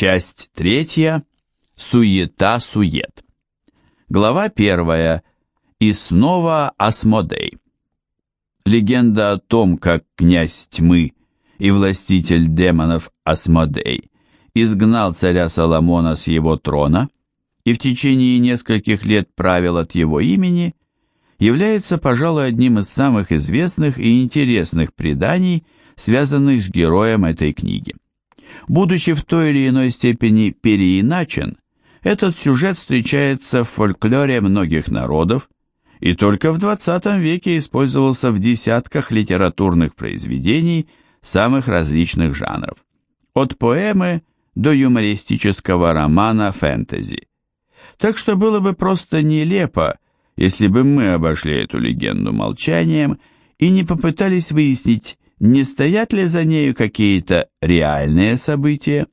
Часть третья. Суета-сует. Глава первая. И снова Асмодей. Легенда о том, как князь тьмы и властитель демонов Асмодей изгнал царя Соломона с его трона и в течение нескольких лет правил от его имени, является, пожалуй, одним из самых известных и интересных преданий, связанных с героем этой книги. Будучи в той или иной степени переиначен, этот сюжет встречается в фольклоре многих народов и только в XX веке использовался в десятках литературных произведений самых различных жанров, от поэмы до юмористического романа фэнтези. Так что было бы просто нелепо, если бы мы обошли эту легенду молчанием и не попытались выяснить, не стоят ли за нею какие-то реальные события.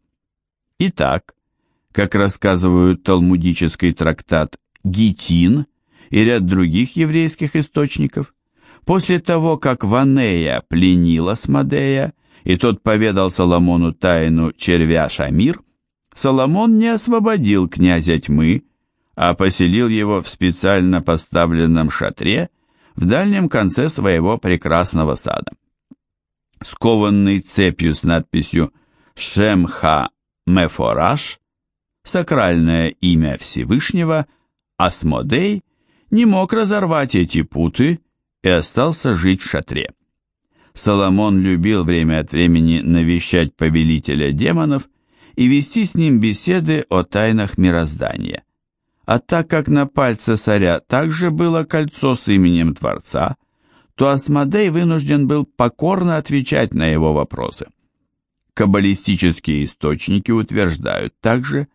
Итак, как рассказывают талмудический трактат Гитин и ряд других еврейских источников, после того, как Ванея пленила Смодея, и тот поведал Соломону тайну червя Шамир, Соломон не освободил князя тьмы, а поселил его в специально поставленном шатре в дальнем конце своего прекрасного сада. Скованный цепью с надписью «Шемха Мефораш», сакральное имя Всевышнего, Асмодей не мог разорвать эти путы и остался жить в шатре. Соломон любил время от времени навещать повелителя демонов и вести с ним беседы о тайнах мироздания. А так как на пальце царя также было кольцо с именем Творца, то Асмодей вынужден был покорно отвечать на его вопросы. Каббалистические источники утверждают также,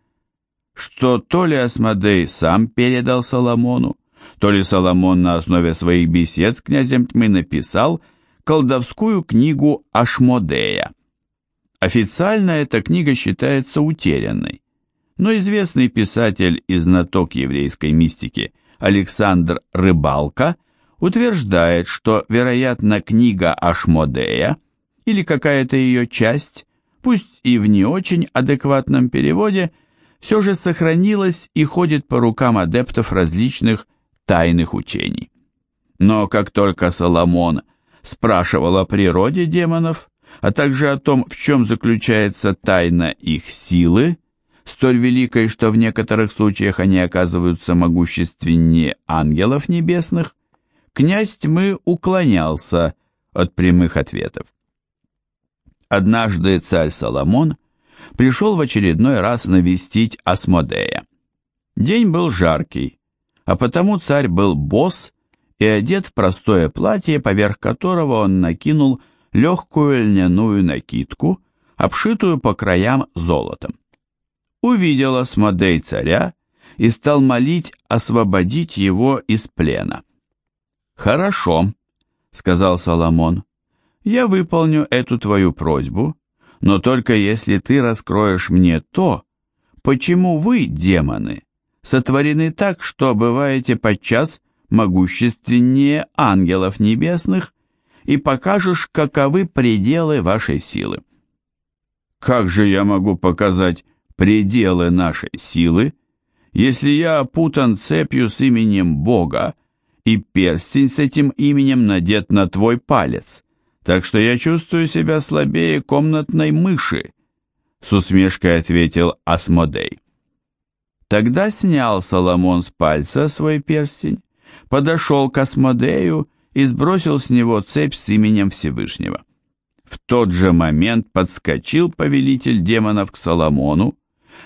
что то ли Асмодей сам передал Соломону, то ли Соломон на основе своих бесед с князем тьмы написал колдовскую книгу Ашмодея. Официально эта книга считается утерянной, но известный писатель и знаток еврейской мистики Александр Рыбалка утверждает, что, вероятно, книга Ашмодея или какая-то ее часть, пусть и в не очень адекватном переводе, все же сохранилась и ходит по рукам адептов различных тайных учений. Но как только Соломон спрашивал о природе демонов, а также о том, в чем заключается тайна их силы, столь великой, что в некоторых случаях они оказываются могущественнее ангелов небесных, князь тьмы уклонялся от прямых ответов. Однажды царь Соломон пришел в очередной раз навестить Асмодея. День был жаркий, а потому царь был босс и одет в простое платье, поверх которого он накинул легкую льняную накидку, обшитую по краям золотом. Увидел Асмодей царя и стал молить освободить его из плена. «Хорошо», — сказал Соломон, — «я выполню эту твою просьбу, но только если ты раскроешь мне то, почему вы, демоны, сотворены так, что бываете подчас могущественнее ангелов небесных и покажешь, каковы пределы вашей силы. Как же я могу показать пределы нашей силы, если я опутан цепью с именем Бога, и перстень с этим именем надет на твой палец, так что я чувствую себя слабее комнатной мыши, с усмешкой ответил Асмодей. Тогда снял Соломон с пальца свой перстень, подошел к Асмодею и сбросил с него цепь с именем Всевышнего. В тот же момент подскочил повелитель демонов к Соломону,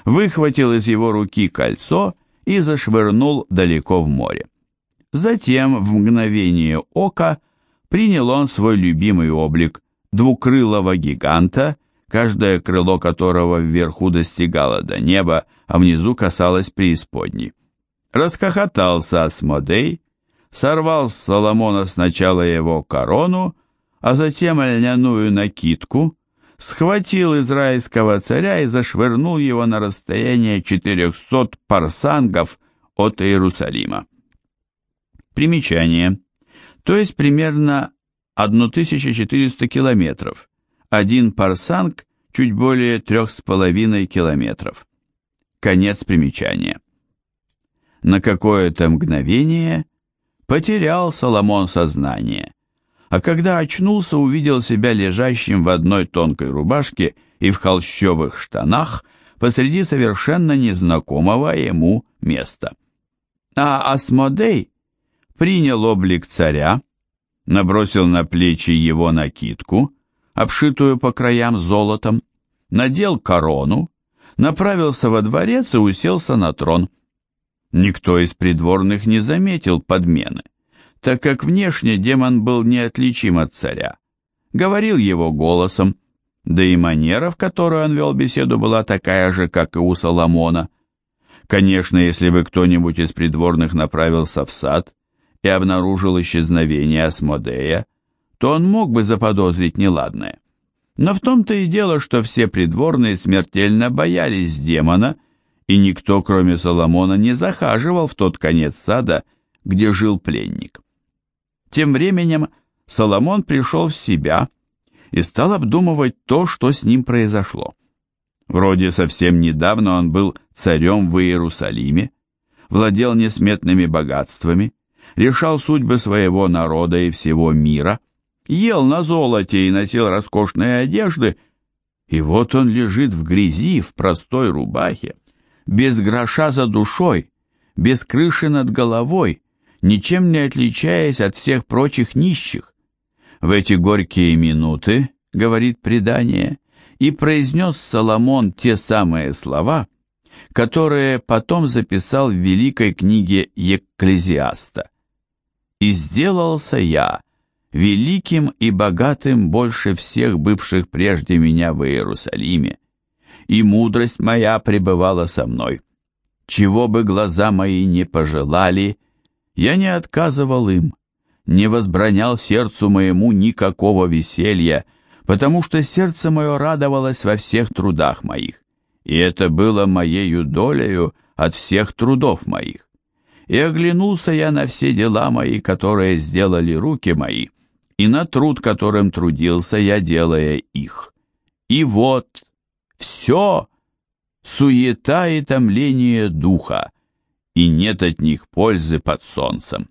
выхватил из его руки кольцо и зашвырнул далеко в море. Затем, в мгновение ока, принял он свой любимый облик двукрылого гиганта, каждое крыло которого вверху достигало до неба, а внизу касалось преисподней. Расхохотался Асмодей, сорвал с Соломона сначала его корону, а затем льняную накидку, схватил израильского царя и зашвырнул его на расстояние 400 парсангов от Иерусалима. Примечание. То есть примерно 1400 километров. Один парсанг чуть более трех с половиной километров. Конец примечания. На какое-то мгновение потерял Соломон сознание, а когда очнулся, увидел себя лежащим в одной тонкой рубашке и в холщовых штанах посреди совершенно незнакомого ему места. А Асмодей принял облик царя, набросил на плечи его накидку, обшитую по краям золотом, надел корону, направился во дворец и уселся на трон. Никто из придворных не заметил подмены, так как внешне демон был неотличим от царя. Говорил его голосом, да и манера, в которой он вел беседу, была такая же, как и у Соломона. Конечно, если бы кто-нибудь из придворных направился в сад и обнаружил исчезновение Асмодея, то он мог бы заподозрить неладное. Но в том-то и дело, что все придворные смертельно боялись демона, и никто, кроме Соломона, не захаживал в тот конец сада, где жил пленник. Тем временем Соломон пришел в себя и стал обдумывать то, что с ним произошло. Вроде совсем недавно он был царем в Иерусалиме, владел несметными богатствами, решал судьбы своего народа и всего мира, ел на золоте и носил роскошные одежды, и вот он лежит в грязи, в простой рубахе, без гроша за душой, без крыши над головой, ничем не отличаясь от всех прочих нищих. В эти горькие минуты, говорит предание, и произнес Соломон те самые слова, которые потом записал в великой книге Екклезиаста. «И сделался я великим и богатым больше всех бывших прежде меня в Иерусалиме, и мудрость моя пребывала со мной. Чего бы глаза мои не пожелали, я не отказывал им, не возбранял сердцу моему никакого веселья, потому что сердце мое радовалось во всех трудах моих, и это было моею долею от всех трудов моих. И оглянулся я на все дела мои, которые сделали руки мои, и на труд, которым трудился я, делая их. И вот все суета и томление духа, и нет от них пользы под солнцем.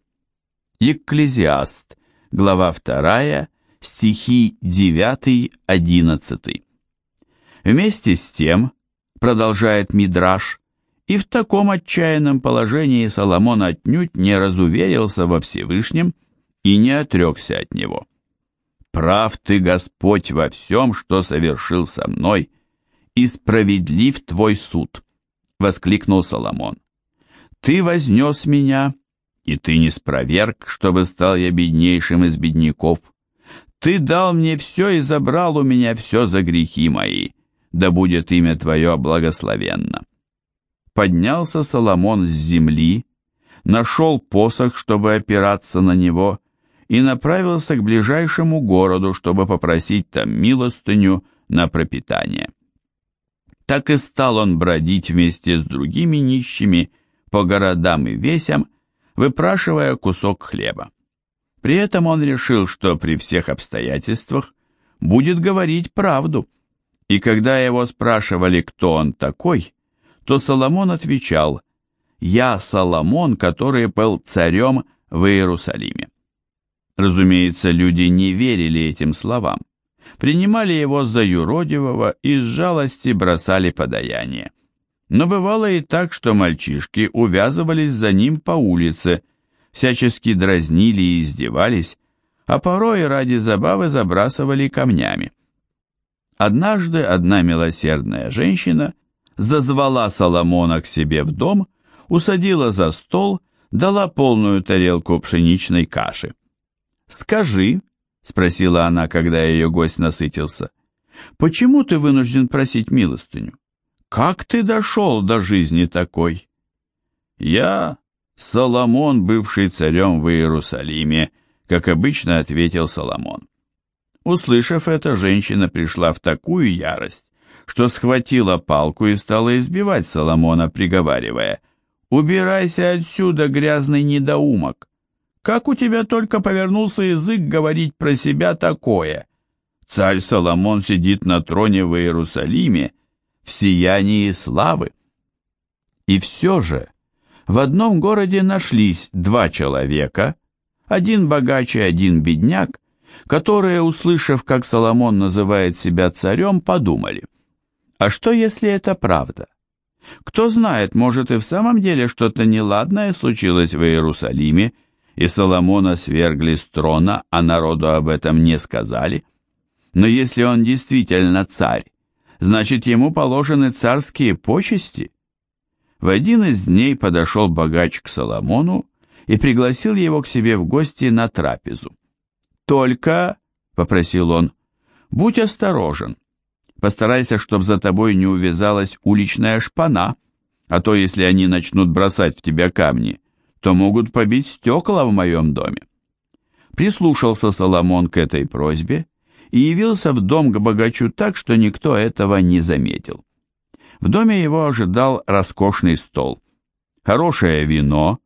Екклезиаст, глава 2, стихи 9-11. Вместе с тем, продолжает Мидраш, и в таком отчаянном положении Соломон отнюдь не разуверился во Всевышнем и не отрекся от него. «Прав ты, Господь, во всем, что совершил со мной, и справедлив твой суд», — воскликнул Соломон. «Ты вознес меня, и ты не спроверг, чтобы стал я беднейшим из бедняков. Ты дал мне все и забрал у меня все за грехи мои, да будет имя твое благословенно». Поднялся Соломон с земли, нашел посох, чтобы опираться на него, и направился к ближайшему городу, чтобы попросить там милостыню на пропитание. Так и стал он бродить вместе с другими нищими по городам и весям, выпрашивая кусок хлеба. При этом он решил, что при всех обстоятельствах будет говорить правду, и когда его спрашивали, кто он такой, то Соломон отвечал «Я Соломон, который был царем в Иерусалиме». Разумеется, люди не верили этим словам, принимали его за юродивого и с жалости бросали подаяние. Но бывало и так, что мальчишки увязывались за ним по улице, всячески дразнили и издевались, а порой ради забавы забрасывали камнями. Однажды одна милосердная женщина зазвала Соломона к себе в дом, усадила за стол, дала полную тарелку пшеничной каши. «Скажи», — спросила она, когда ее гость насытился, — «почему ты вынужден просить милостыню? Как ты дошел до жизни такой?» «Я Соломон, бывший царем в Иерусалиме», как обычно ответил Соломон. Услышав это, женщина пришла в такую ярость, что схватила палку и стала избивать Соломона, приговаривая, «Убирайся отсюда, грязный недоумок! Как у тебя только повернулся язык говорить про себя такое? царь Соломон сидит на троне в Иерусалиме в сиянии славы. И все же в одном городе нашлись два человека, один богач и один бедняк, которые, услышав, как Соломон называет себя царем, подумали, а что если это правда? Кто знает, может и в самом деле что-то неладное случилось в Иерусалиме, и Соломона свергли с трона, а народу об этом не сказали. Но если он действительно царь, значит ему положены царские почести. В один из дней подошел богач к Соломону и пригласил его к себе в гости на трапезу. «Только», — попросил он, — «будь осторожен, постарайся, чтоб за тобой не увязалась уличная шпана, а то, если они начнут бросать в тебя камни, то могут побить стекла в моем доме». Прислушался Соломон к этой просьбе и явился в дом к богачу так, что никто этого не заметил. В доме его ожидал роскошный стол, хорошее вино,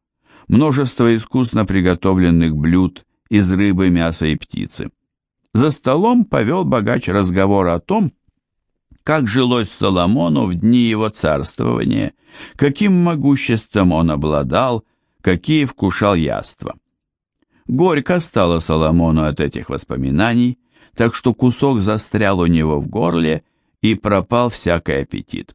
множество искусно приготовленных блюд из рыбы, мяса и птицы. За столом повел богач разговор о том, как жилось Соломону в дни его царствования, каким могуществом он обладал, какие вкушал яства. Горько стало Соломону от этих воспоминаний, так что кусок застрял у него в горле и пропал всякий аппетит.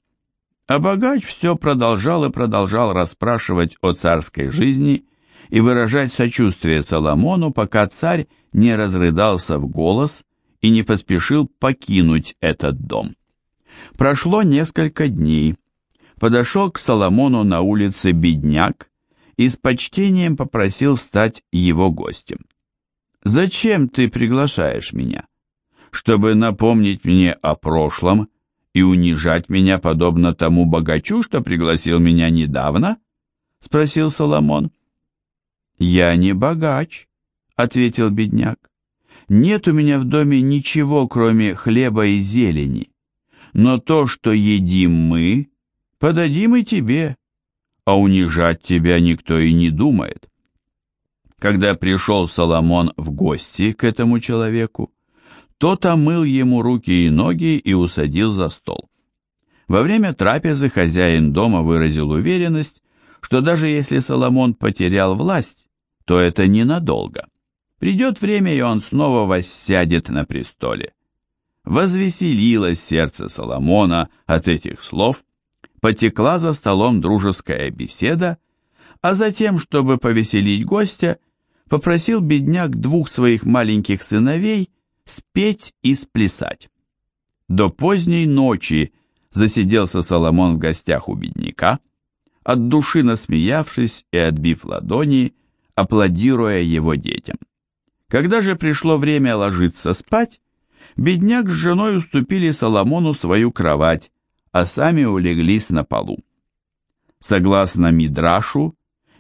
А богач все продолжал и продолжал расспрашивать о царской жизни и выражать сочувствие Соломону, пока царь не разрыдался в голос и не поспешил покинуть этот дом. Прошло несколько дней. Подошел к Соломону на улице бедняк и с почтением попросил стать его гостем. «Зачем ты приглашаешь меня?» чтобы напомнить мне о прошлом и унижать меня подобно тому богачу, что пригласил меня недавно?» — спросил Соломон. «Я не богач», — ответил бедняк. «Нет у меня в доме ничего, кроме хлеба и зелени. Но то, что едим мы, подадим и тебе, а унижать тебя никто и не думает». Когда пришел Соломон в гости к этому человеку, тот омыл ему руки и ноги и усадил за стол. Во время трапезы хозяин дома выразил уверенность, что даже если Соломон потерял власть, то это ненадолго. Придет время, и он снова воссядет на престоле. Возвеселилось сердце Соломона от этих слов, потекла за столом дружеская беседа, а затем, чтобы повеселить гостя, попросил бедняк двух своих маленьких сыновей спеть и сплясать. До поздней ночи засиделся Соломон в гостях у бедняка, от души насмеявшись и отбив ладони, аплодируя его детям. Когда же пришло время ложиться спать, бедняк с женой уступили Соломону свою кровать, а сами улеглись на полу. Согласно Мидрашу,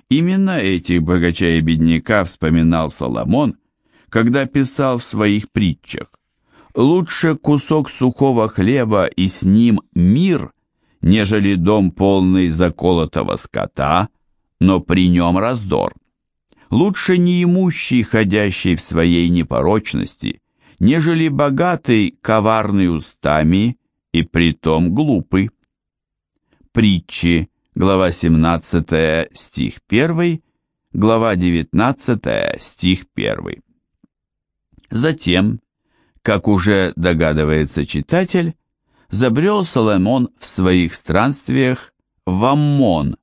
именно этих богача и бедняка вспоминал Соломон, когда писал в своих притчах «Лучше кусок сухого хлеба и с ним мир, нежели дом полный заколотого скота, но при нем раздор. Лучше неимущий, ходящий в своей непорочности, нежели богатый, коварный устами и притом глупый». Притчи, глава 17, стих 1, глава 19, стих 1. Затем, как уже догадывается читатель, забрел Соломон в своих странствиях в Аммон,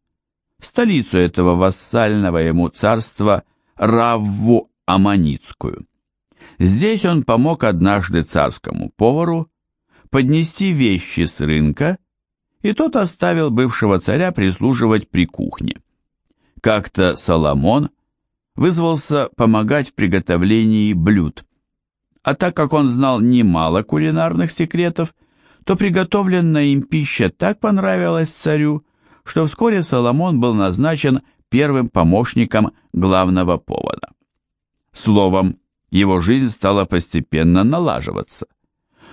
в столицу этого вассального ему царства Равву Аманицкую. Здесь он помог однажды царскому повару поднести вещи с рынка, и тот оставил бывшего царя прислуживать при кухне. Как-то Соломон вызвался помогать в приготовлении блюд а так как он знал немало кулинарных секретов, то приготовленная им пища так понравилась царю, что вскоре Соломон был назначен первым помощником главного повода. Словом, его жизнь стала постепенно налаживаться.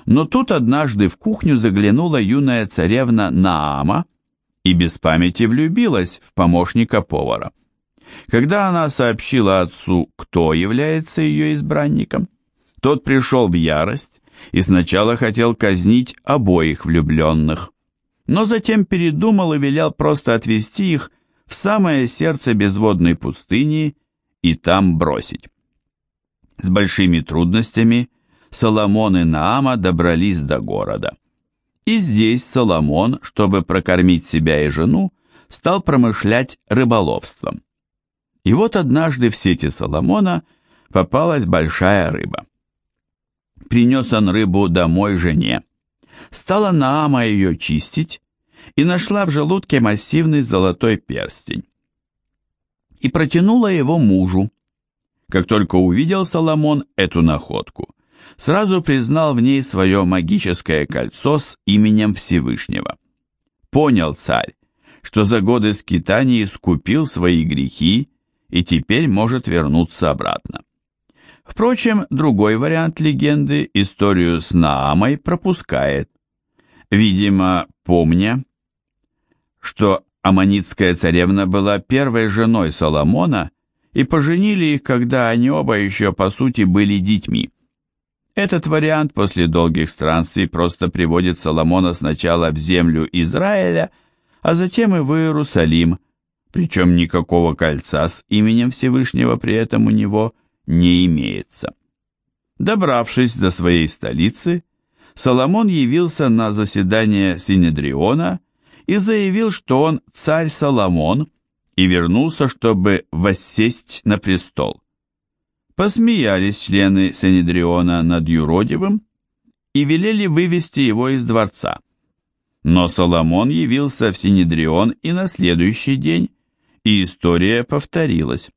Но тут однажды в кухню заглянула юная царевна Наама и без памяти влюбилась в помощника повара. Когда она сообщила отцу, кто является ее избранником, тот пришел в ярость и сначала хотел казнить обоих влюбленных, но затем передумал и велел просто отвести их в самое сердце безводной пустыни и там бросить. С большими трудностями Соломон и Наама добрались до города. И здесь Соломон, чтобы прокормить себя и жену, стал промышлять рыболовством. И вот однажды в сети Соломона попалась большая рыба. Принес он рыбу домой жене. Стала Наама ее чистить и нашла в желудке массивный золотой перстень. И протянула его мужу. Как только увидел Соломон эту находку, сразу признал в ней свое магическое кольцо с именем Всевышнего. Понял царь, что за годы скитаний искупил свои грехи и теперь может вернуться обратно. Впрочем, другой вариант легенды историю с Наамой пропускает. Видимо, помня, что Аманитская царевна была первой женой Соломона, и поженили их, когда они оба еще, по сути, были детьми. Этот вариант после долгих странствий просто приводит Соломона сначала в землю Израиля, а затем и в Иерусалим, причем никакого кольца с именем Всевышнего при этом у него не имеется. Добравшись до своей столицы, Соломон явился на заседание Синедриона и заявил, что он царь Соломон и вернулся, чтобы воссесть на престол. Посмеялись члены Синедриона над юродивым и велели вывести его из дворца. Но Соломон явился в Синедрион и на следующий день, и история повторилась.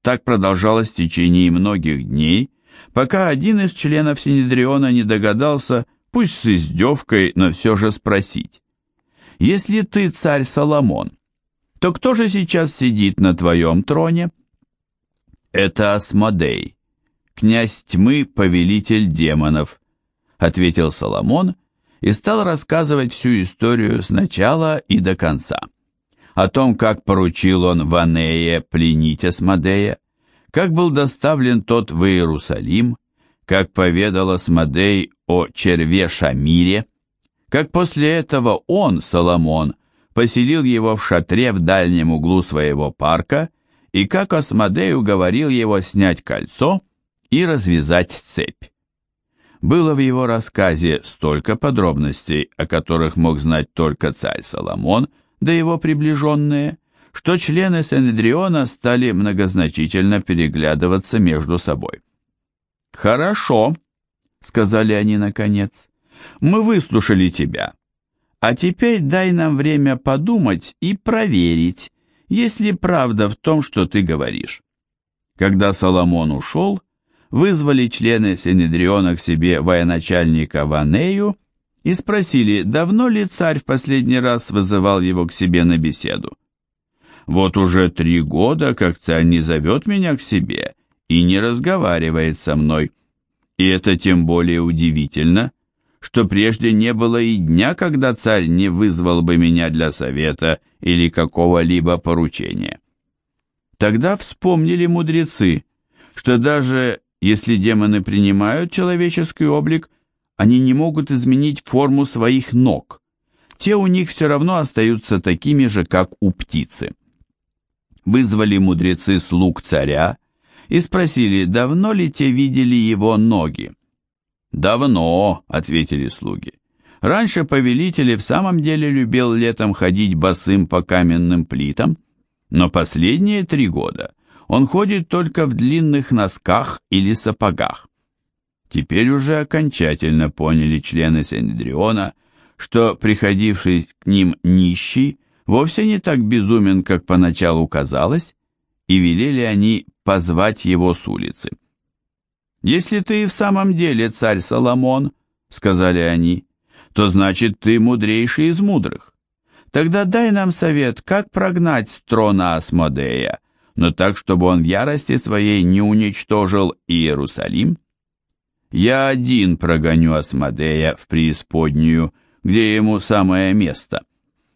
Так продолжалось в течение многих дней, пока один из членов Синедриона не догадался, пусть с издевкой, но все же спросить. «Если ты царь Соломон, то кто же сейчас сидит на твоем троне?» «Это Асмодей, князь тьмы, повелитель демонов», ответил Соломон и стал рассказывать всю историю с начала и до конца о том, как поручил он Ванея пленить Асмодея, как был доставлен тот в Иерусалим, как поведал Асмодей о черве Шамире, как после этого он, Соломон, поселил его в шатре в дальнем углу своего парка, и как Асмодей уговорил его снять кольцо и развязать цепь. Было в его рассказе столько подробностей, о которых мог знать только царь Соломон, да его приближенные, что члены Сенедриона стали многозначительно переглядываться между собой. «Хорошо», — сказали они наконец, — «мы выслушали тебя. А теперь дай нам время подумать и проверить, есть ли правда в том, что ты говоришь». Когда Соломон ушел, вызвали члены Сенедриона к себе военачальника Ванею и спросили, давно ли царь в последний раз вызывал его к себе на беседу. «Вот уже три года, как царь не зовет меня к себе и не разговаривает со мной. И это тем более удивительно, что прежде не было и дня, когда царь не вызвал бы меня для совета или какого-либо поручения». Тогда вспомнили мудрецы, что даже если демоны принимают человеческий облик, они не могут изменить форму своих ног. Те у них все равно остаются такими же, как у птицы. Вызвали мудрецы слуг царя и спросили, давно ли те видели его ноги. «Давно», — ответили слуги. «Раньше повелитель в самом деле любил летом ходить босым по каменным плитам, но последние три года он ходит только в длинных носках или сапогах. Теперь уже окончательно поняли члены Синедриона, что приходивший к ним нищий вовсе не так безумен, как поначалу казалось, и велели они позвать его с улицы. «Если ты и в самом деле царь Соломон, — сказали они, — то значит ты мудрейший из мудрых. Тогда дай нам совет, как прогнать с трона Асмодея, но так, чтобы он в ярости своей не уничтожил Иерусалим». Я один прогоню Асмодея в преисподнюю, где ему самое место.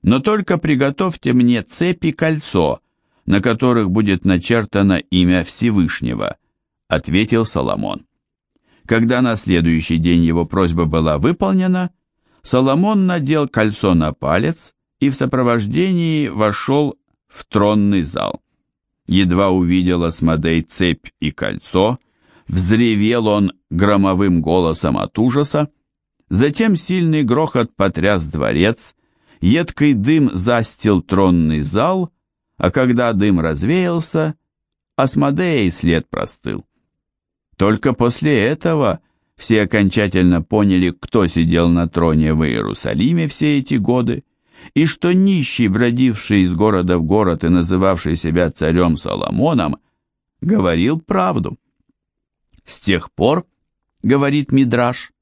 Но только приготовьте мне цепи кольцо, на которых будет начертано имя Всевышнего, ответил Соломон. Когда на следующий день его просьба была выполнена, Соломон надел кольцо на палец и в сопровождении вошел в тронный зал. Едва увидел Асмодей цепь и кольцо, взревел он громовым голосом от ужаса, затем сильный грохот потряс дворец, едкий дым застил тронный зал, а когда дым развеялся, Асмодея след простыл. Только после этого все окончательно поняли, кто сидел на троне в Иерусалиме все эти годы, и что нищий, бродивший из города в город и называвший себя царем Соломоном, говорил правду. С тех пор, говорит Мидраш,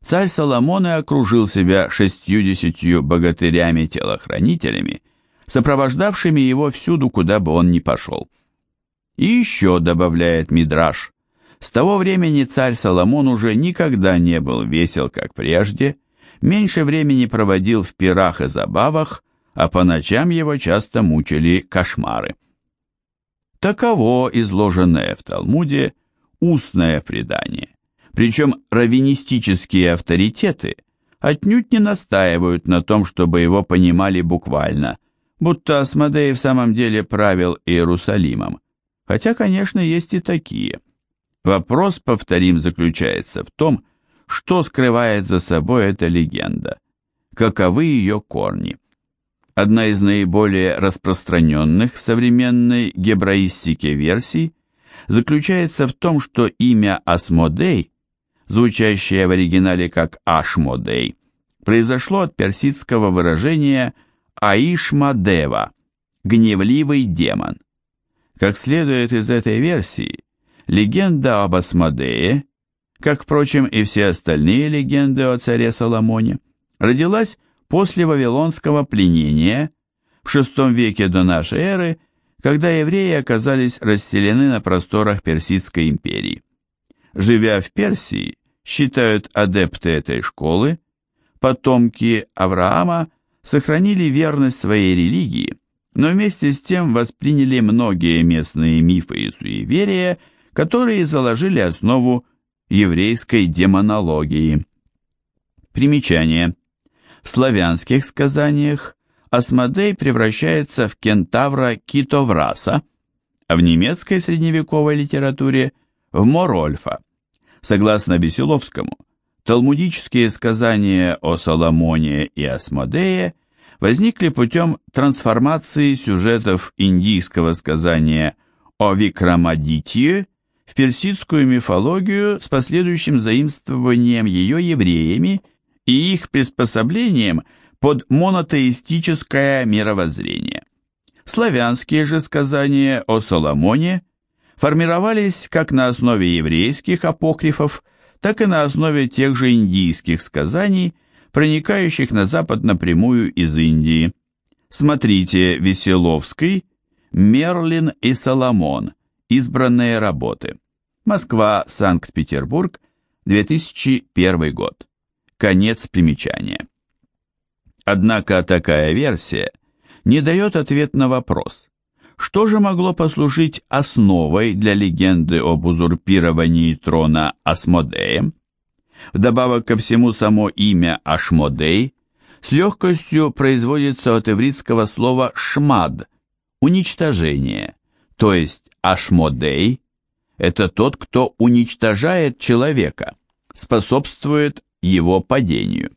царь Соломон и окружил себя шестьюдесятью богатырями-телохранителями, сопровождавшими его всюду, куда бы он ни пошел. И еще, добавляет Мидраш, с того времени царь Соломон уже никогда не был весел, как прежде, меньше времени проводил в пирах и забавах, а по ночам его часто мучили кошмары. Таково изложенное в Талмуде устное предание. Причем раввинистические авторитеты отнюдь не настаивают на том, чтобы его понимали буквально, будто Асмодей в самом деле правил Иерусалимом. Хотя, конечно, есть и такие. Вопрос, повторим, заключается в том, что скрывает за собой эта легенда, каковы ее корни. Одна из наиболее распространенных в современной гебраистике версий заключается в том, что имя Асмодей, звучащее в оригинале как Ашмодей, произошло от персидского выражения Аишмадева – гневливый демон. Как следует из этой версии, легенда об Асмодее, как, впрочем, и все остальные легенды о царе Соломоне, родилась после вавилонского пленения в VI веке до нашей эры, когда евреи оказались расселены на просторах Персидской империи. Живя в Персии, считают адепты этой школы, потомки Авраама сохранили верность своей религии – но вместе с тем восприняли многие местные мифы и суеверия, которые заложили основу еврейской демонологии. Примечание. В славянских сказаниях Асмодей превращается в кентавра Китовраса, а в немецкой средневековой литературе в Морольфа. Согласно Веселовскому, талмудические сказания о Соломоне и Асмодее – возникли путем трансформации сюжетов индийского сказания о Викрамадитье в персидскую мифологию с последующим заимствованием ее евреями и их приспособлением под монотеистическое мировоззрение. Славянские же сказания о Соломоне формировались как на основе еврейских апокрифов, так и на основе тех же индийских сказаний – проникающих на запад напрямую из Индии. Смотрите Веселовский, Мерлин и Соломон. Избранные работы. Москва, Санкт-Петербург, 2001 год. Конец примечания. Однако такая версия не дает ответ на вопрос, что же могло послужить основой для легенды об узурпировании трона Асмодеем? Вдобавок ко всему само имя Ашмодей с легкостью производится от ивритского слова «шмад» – уничтожение, то есть Ашмодей – это тот, кто уничтожает человека, способствует его падению.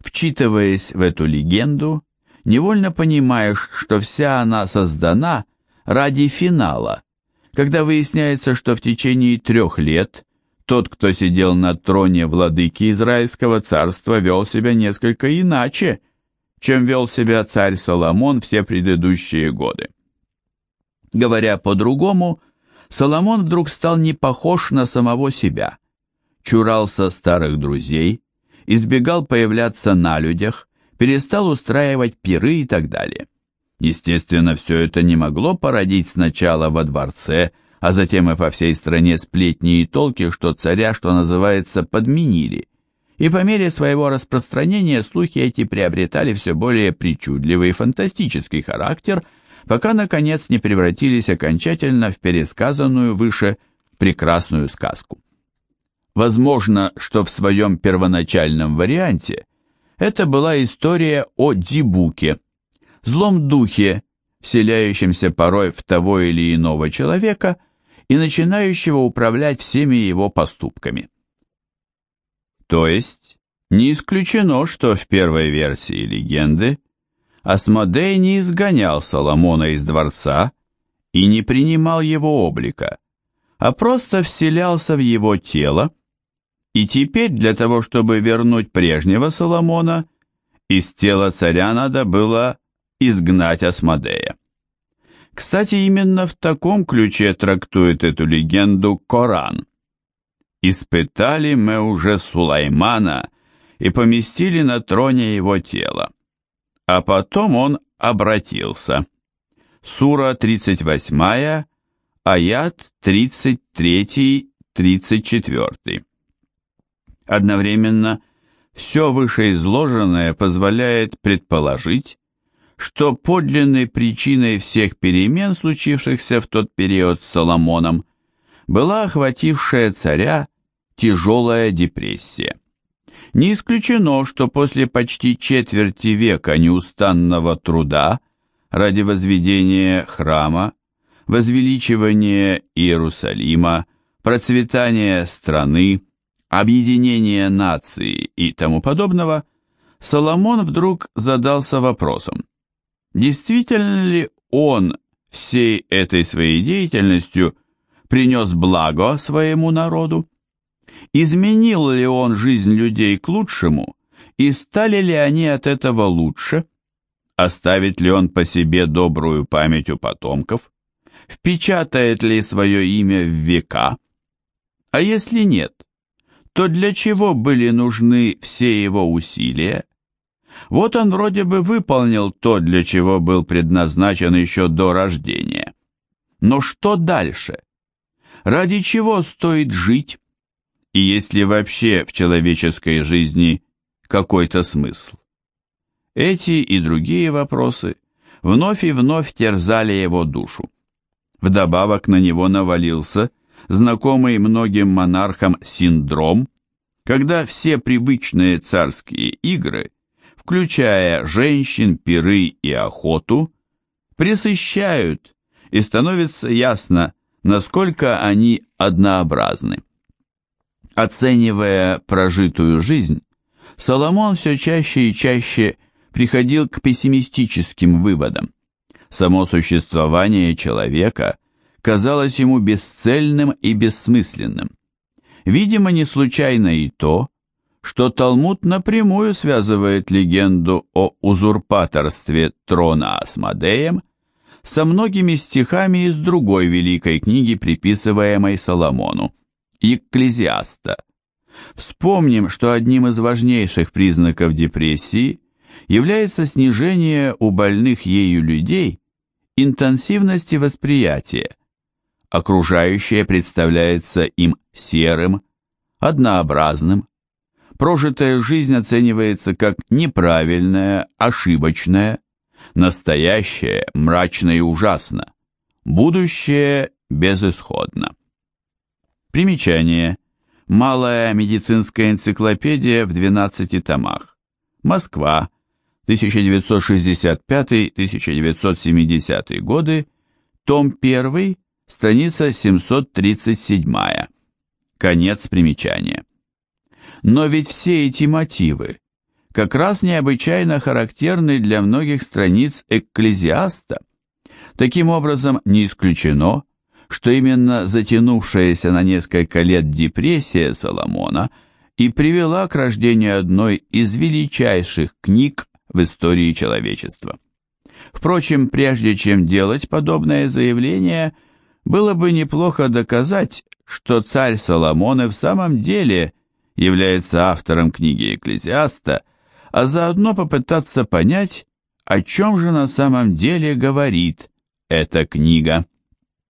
Вчитываясь в эту легенду, невольно понимаешь, что вся она создана ради финала, когда выясняется, что в течение трех лет тот, кто сидел на троне владыки Израильского царства, вел себя несколько иначе, чем вел себя царь Соломон все предыдущие годы. Говоря по-другому, Соломон вдруг стал не похож на самого себя, чурался старых друзей, избегал появляться на людях, перестал устраивать пиры и так далее. Естественно, все это не могло породить сначала во дворце, а затем и по всей стране сплетни и толки, что царя, что называется, подменили. И по мере своего распространения слухи эти приобретали все более причудливый и фантастический характер, пока, наконец, не превратились окончательно в пересказанную выше прекрасную сказку. Возможно, что в своем первоначальном варианте это была история о Дибуке, злом духе, вселяющемся порой в того или иного человека и начинающего управлять всеми его поступками. То есть, не исключено, что в первой версии легенды Асмодей не изгонял Соломона из дворца и не принимал его облика, а просто вселялся в его тело, и теперь для того, чтобы вернуть прежнего Соломона, из тела царя надо было изгнать Асмодея. Кстати, именно в таком ключе трактует эту легенду Коран. «Испытали мы уже Сулаймана и поместили на троне его тело, а потом он обратился». Сура 38, аят 33-34. Одновременно все вышеизложенное позволяет предположить, что подлинной причиной всех перемен, случившихся в тот период с Соломоном, была охватившая царя тяжелая депрессия. Не исключено, что после почти четверти века неустанного труда ради возведения храма, возвеличивания Иерусалима, процветания страны, объединения нации и тому подобного, Соломон вдруг задался вопросом, Действительно ли он всей этой своей деятельностью принес благо своему народу? Изменил ли он жизнь людей к лучшему, и стали ли они от этого лучше? Оставит ли он по себе добрую память у потомков? Впечатает ли свое имя в века? А если нет, то для чего были нужны все его усилия? Вот он вроде бы выполнил то, для чего был предназначен еще до рождения. Но что дальше? Ради чего стоит жить? И есть ли вообще в человеческой жизни какой-то смысл? Эти и другие вопросы вновь и вновь терзали его душу. Вдобавок на него навалился знакомый многим монархам синдром, когда все привычные царские игры включая женщин, пиры и охоту, пресыщают, и становится ясно, насколько они однообразны. Оценивая прожитую жизнь, Соломон все чаще и чаще приходил к пессимистическим выводам. Само существование человека казалось ему бесцельным и бессмысленным. Видимо, не случайно и то, что Талмуд напрямую связывает легенду о узурпаторстве трона Асмодеем со многими стихами из другой великой книги, приписываемой Соломону, Екклезиаста. Вспомним, что одним из важнейших признаков депрессии является снижение у больных ею людей интенсивности восприятия. Окружающее представляется им серым, однообразным, прожитая жизнь оценивается как неправильная, ошибочная, настоящее мрачно и ужасно, будущее безысходно. Примечание. Малая медицинская энциклопедия в 12 томах. Москва, 1965-1970 годы, том 1, страница 737. Конец примечания. Но ведь все эти мотивы как раз необычайно характерны для многих страниц Экклезиаста. Таким образом, не исключено, что именно затянувшаяся на несколько лет депрессия Соломона и привела к рождению одной из величайших книг в истории человечества. Впрочем, прежде чем делать подобное заявление, было бы неплохо доказать, что царь Соломон и в самом деле – является автором книги Экклезиаста, а заодно попытаться понять, о чем же на самом деле говорит эта книга.